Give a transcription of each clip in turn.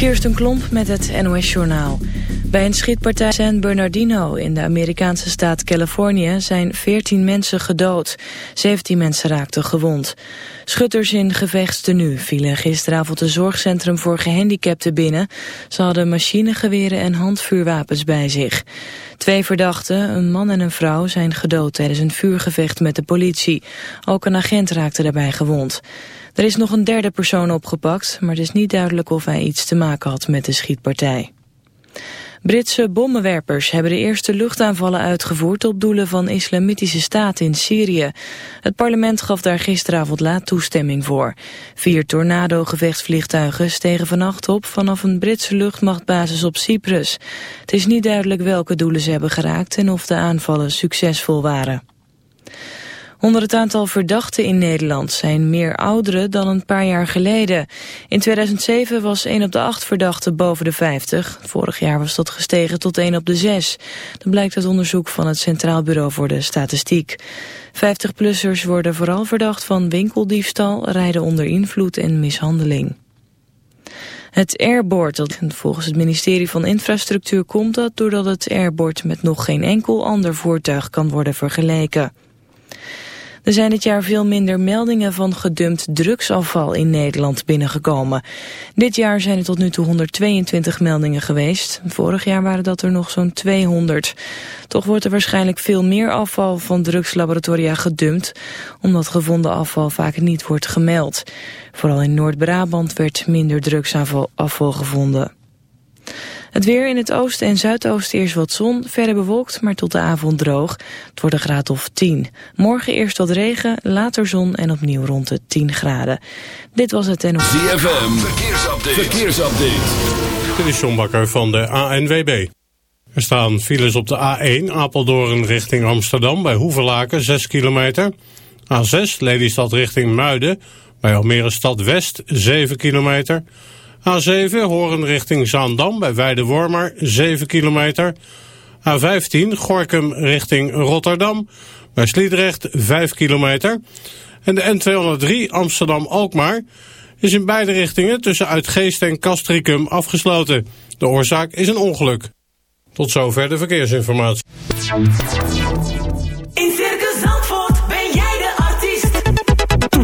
Kirsten Klomp met het NOS-journaal. Bij een schietpartij San Bernardino in de Amerikaanse staat Californië zijn 14 mensen gedood. 17 mensen raakten gewond. Schutters in gevechtstenu vielen gisteravond een zorgcentrum voor gehandicapten binnen. Ze hadden machinegeweren en handvuurwapens bij zich. Twee verdachten, een man en een vrouw, zijn gedood tijdens een vuurgevecht met de politie. Ook een agent raakte daarbij gewond. Er is nog een derde persoon opgepakt, maar het is niet duidelijk of hij iets te maken had met de schietpartij. Britse bommenwerpers hebben de eerste luchtaanvallen uitgevoerd op doelen van islamitische staat in Syrië. Het parlement gaf daar gisteravond laat toestemming voor. Vier tornado-gevechtsvliegtuigen stegen vannacht op vanaf een Britse luchtmachtbasis op Cyprus. Het is niet duidelijk welke doelen ze hebben geraakt en of de aanvallen succesvol waren. Onder het aantal verdachten in Nederland zijn meer ouderen dan een paar jaar geleden. In 2007 was 1 op de 8 verdachten boven de 50. Vorig jaar was dat gestegen tot 1 op de 6. Dat blijkt uit onderzoek van het Centraal Bureau voor de Statistiek. 50-plussers worden vooral verdacht van winkeldiefstal, rijden onder invloed en mishandeling. Het airbord, volgens het ministerie van Infrastructuur komt dat doordat het airbord met nog geen enkel ander voertuig kan worden vergeleken. Er zijn dit jaar veel minder meldingen van gedumpt drugsafval in Nederland binnengekomen. Dit jaar zijn er tot nu toe 122 meldingen geweest. Vorig jaar waren dat er nog zo'n 200. Toch wordt er waarschijnlijk veel meer afval van drugslaboratoria gedumpt, omdat gevonden afval vaak niet wordt gemeld. Vooral in Noord-Brabant werd minder drugsafval gevonden. Het weer in het oosten en zuidoosten eerst wat zon, verder bewolkt, maar tot de avond droog. Het wordt een graad of 10. Morgen eerst wat regen, later zon en opnieuw rond de 10 graden. Dit was het en... ZFM, verkeersupdate. verkeersupdate. Dit is John Bakker van de ANWB. Er staan files op de A1 Apeldoorn richting Amsterdam bij Hoevelaken 6 kilometer. A6 Lelystad richting Muiden bij Almere Stad West 7 kilometer. A7 Horen richting Zaandam bij Weidewormer 7 kilometer. A15 Gorkum richting Rotterdam bij Sliedrecht 5 kilometer. En de N203 Amsterdam-Alkmaar is in beide richtingen tussen Uitgeest en Castricum afgesloten. De oorzaak is een ongeluk. Tot zover de verkeersinformatie.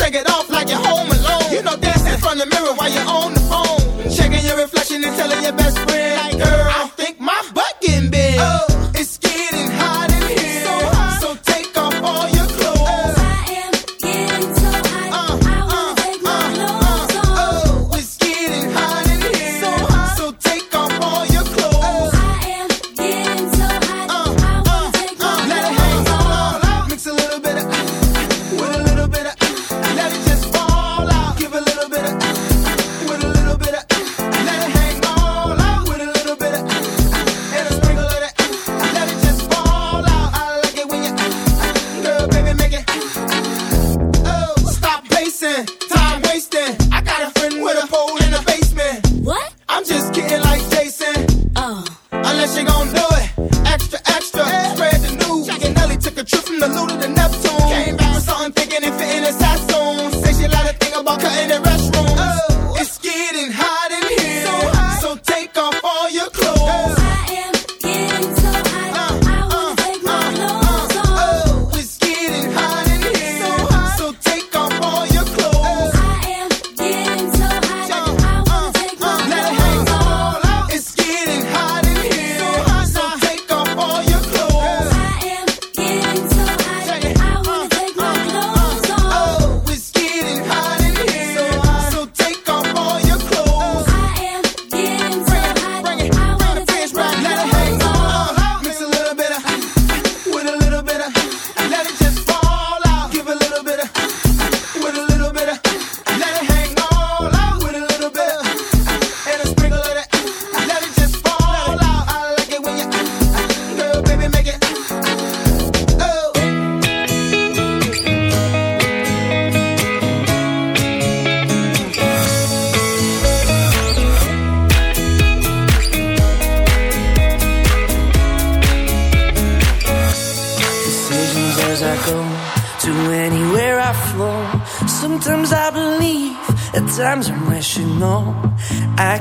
Take it off like you're home alone. You know, dance in front of the mirror while you're on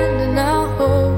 and I'll hold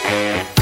Yeah.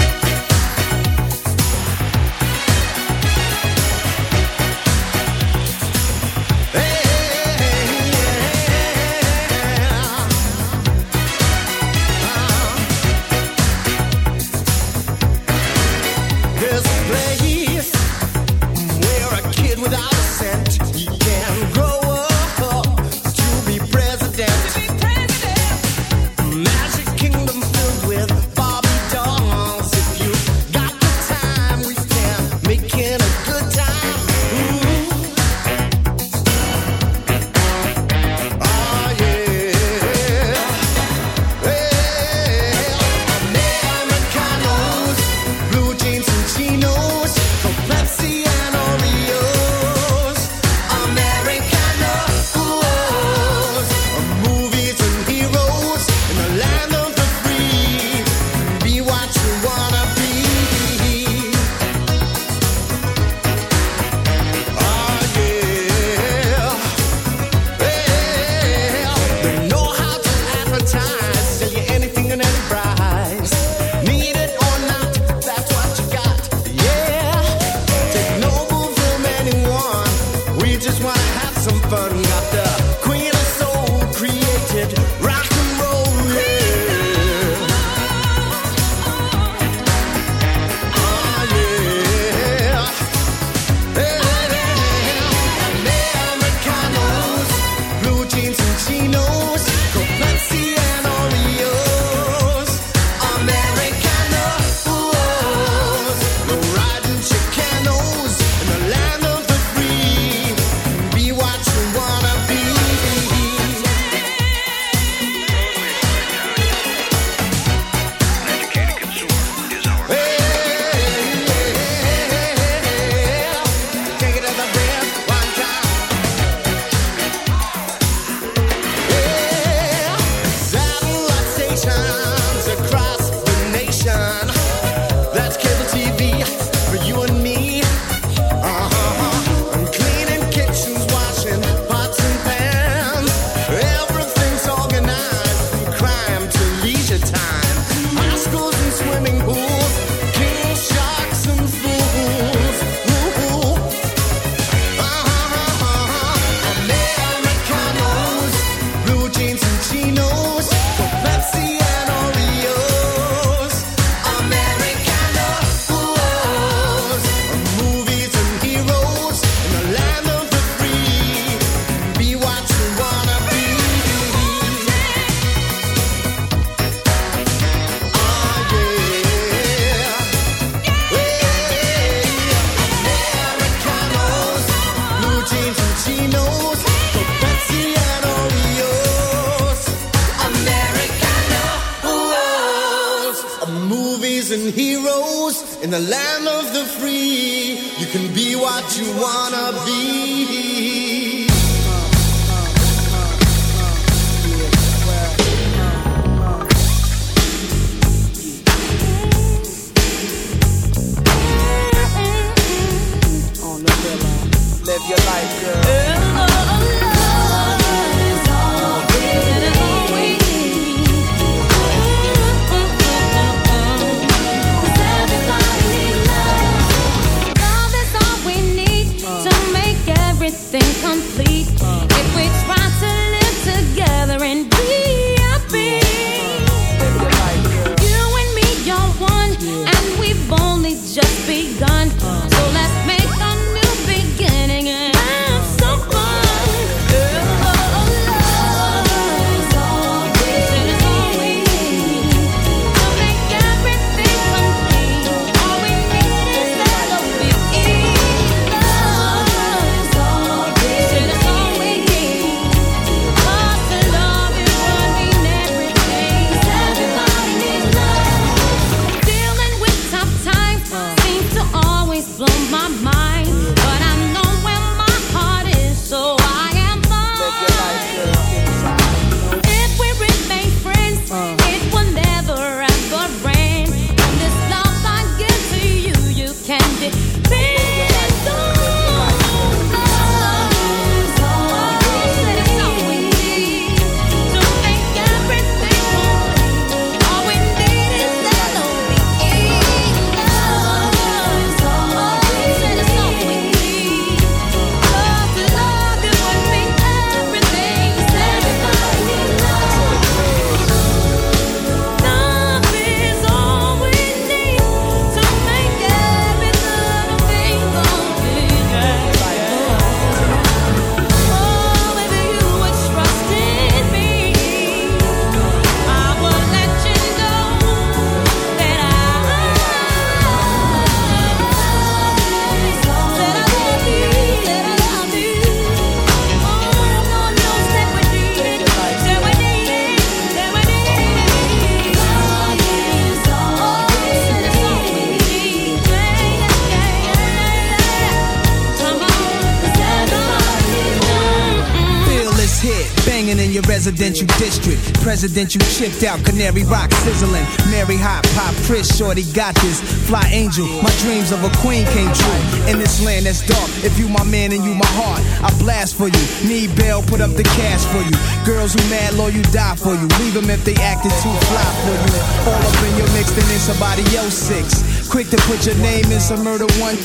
Residential district. Presidential chipped out, Canary Rock sizzling. Mary Hot, Pop, Chris, Shorty got this. Fly Angel, my dreams of a queen came true. In this land that's dark, if you my man and you my heart, I blast for you. Need bail, put up the cash for you. Girls who mad low, you die for you. Leave them if they acted too fly for you. All up in your mix, then in somebody else six. Quick to put your name in some murder one.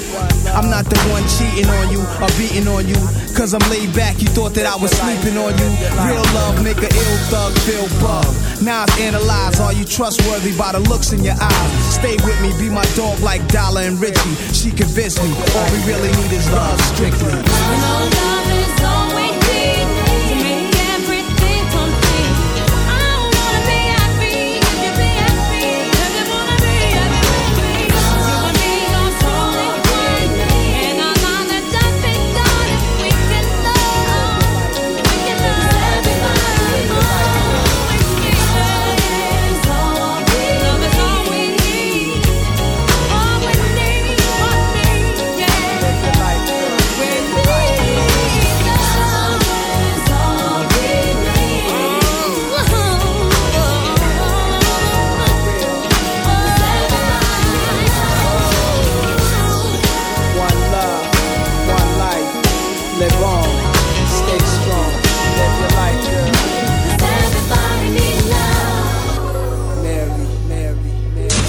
I'm not the one cheating on you or beating on you. Cause I'm laid back, you thought that I was sleeping on you. Real love make a ill thug feel bug. Now I've analyzed, are you trustworthy by the looks in your eyes? Stay with me, be my dog like Dollar and Richie. She convinced me, all we really need is love strictly. Love is all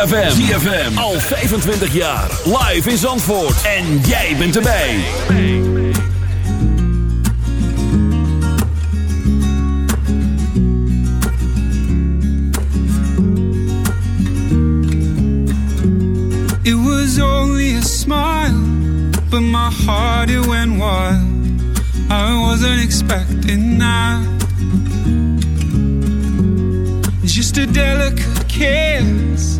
ZFM. ZFM. Al 25 jaar. Live in Zandvoort. En jij bent erbij. It was only a smile, but my heart it went wild. I wasn't expecting that. Just a delicate kiss,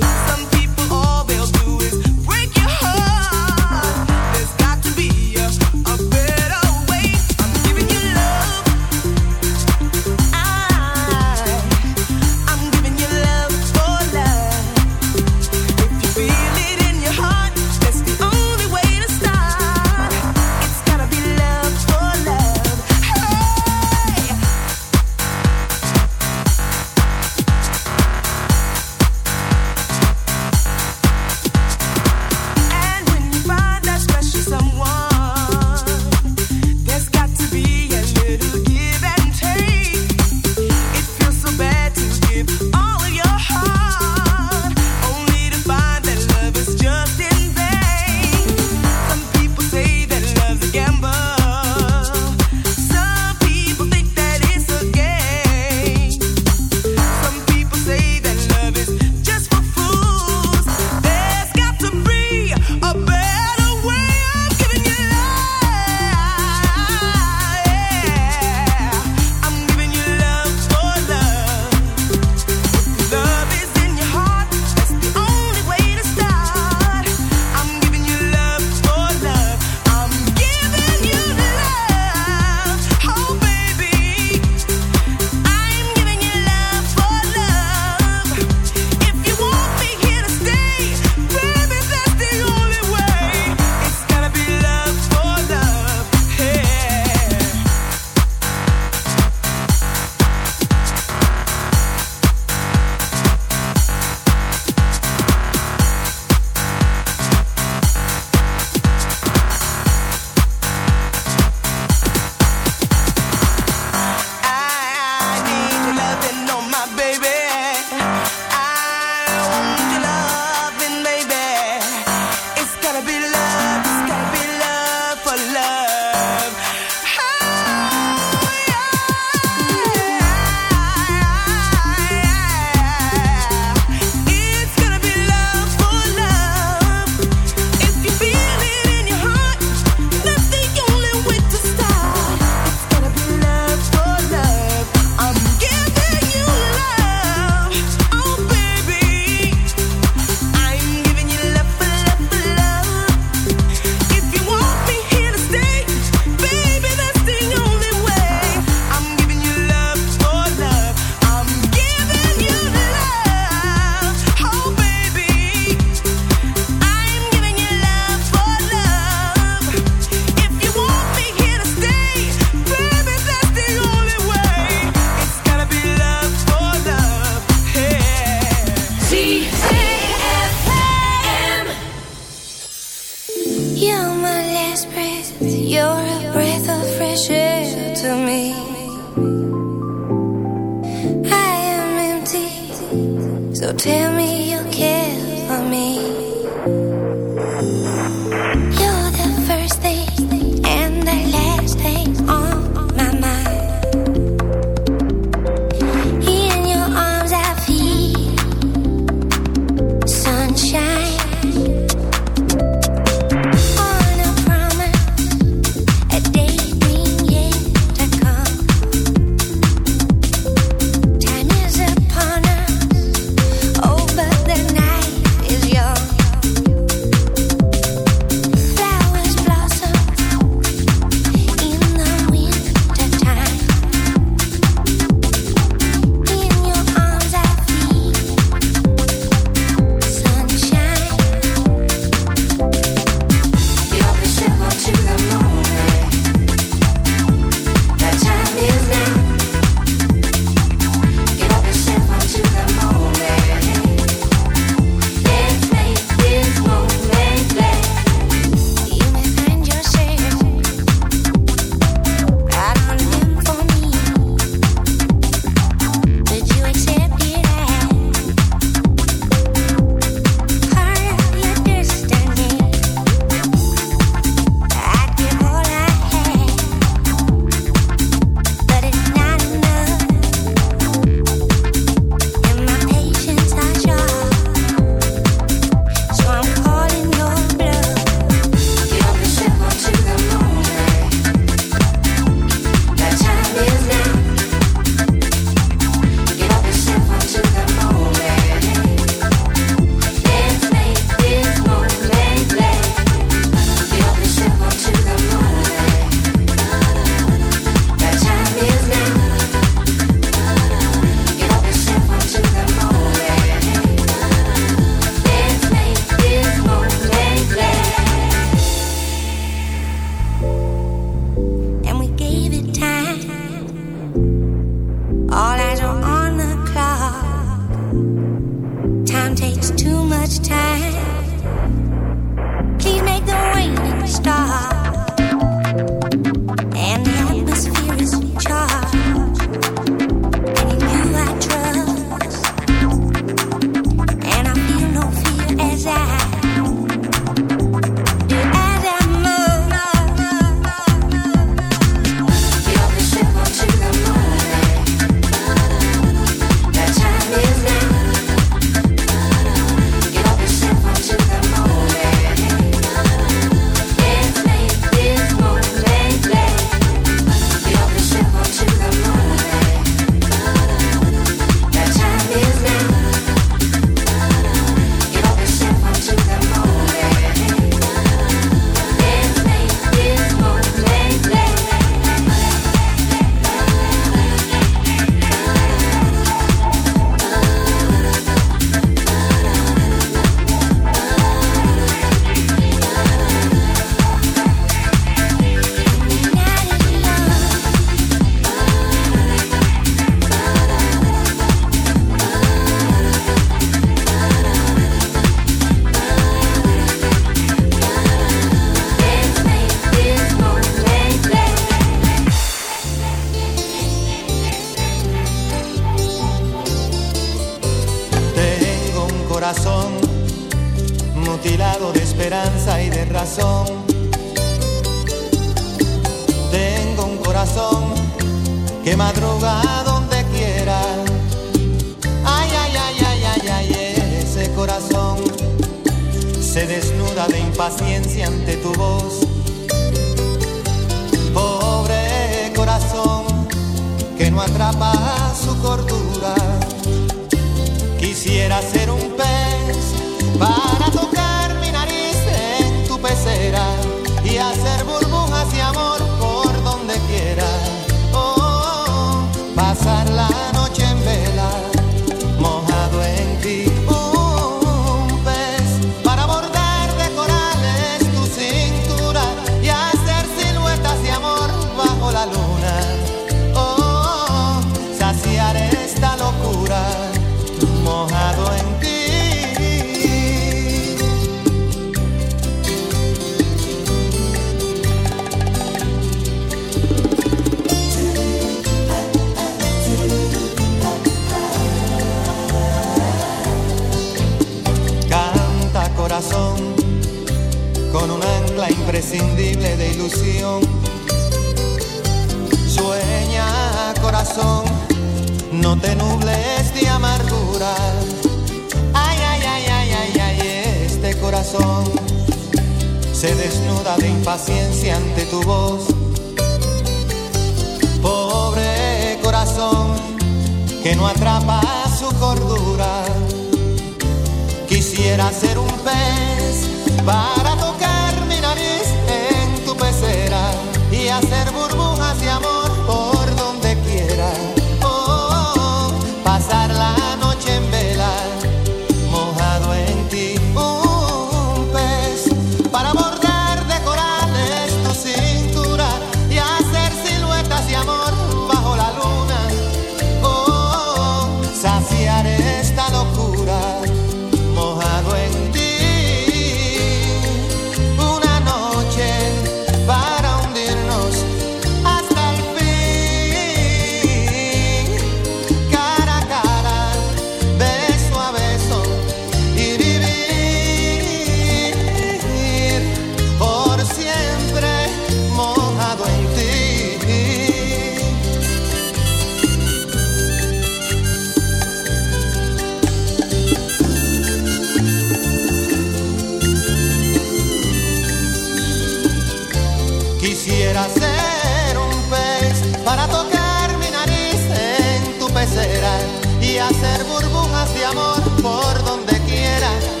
Y hacer burbujas de amor por donde quiera.